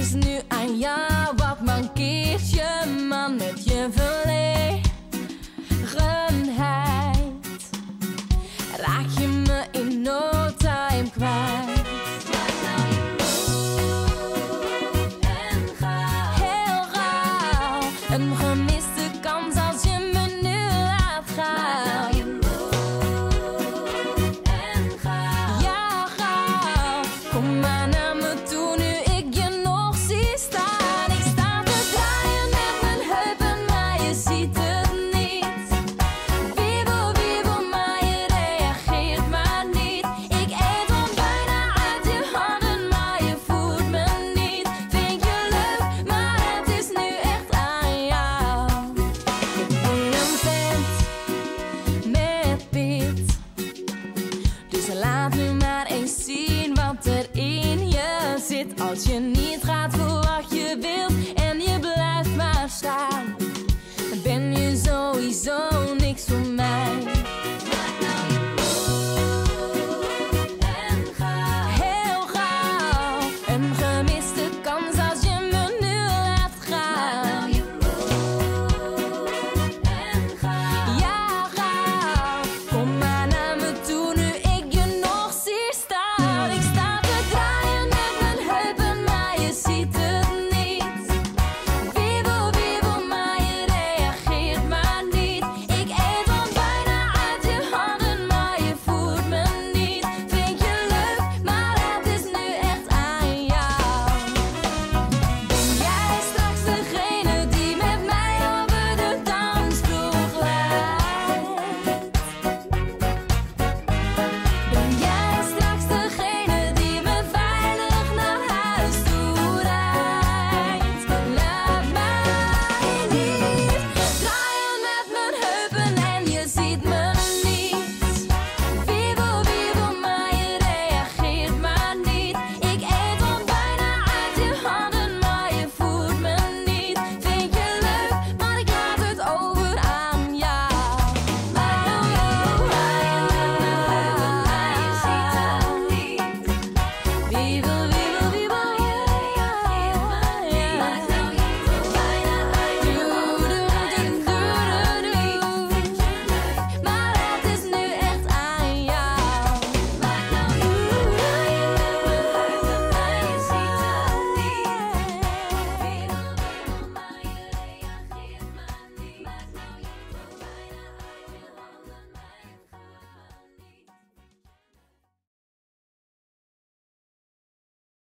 is nu aan jou. het gaat voor wat je wilt en je blijft maar staan. Dan ben je sowieso niks voor mij.